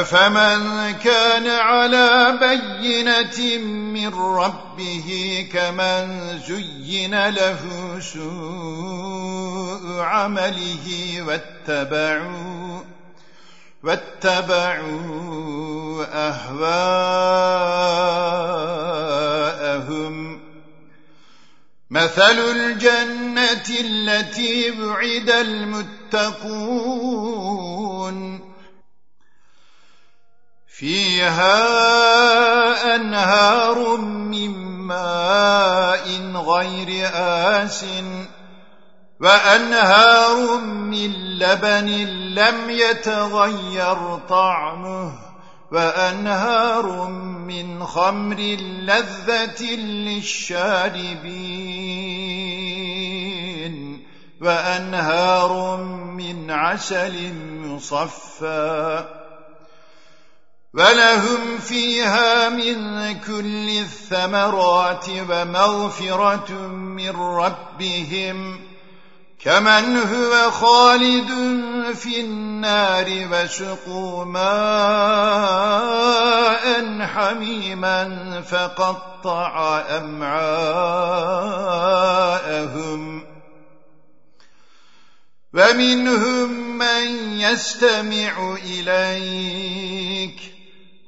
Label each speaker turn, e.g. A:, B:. A: أفمن كان على بينة من ربه كمن زين له سوء عمله واتبعوا واتبعوا أهواءهم مثل الجنة التي بعد المتقون فيها أنهار من ماء غير آس وأنهار من لبن لم يتغير طعمه وأنهار من خمر لذة للشاربين وأنهار من عسل مصفى ولهم فيها من كل الثمرات ومغفرة من ربهم كمن هو خالد في النار وشقوا ماء حميما فقطع أمعاءهم ومنهم من يستمع إليك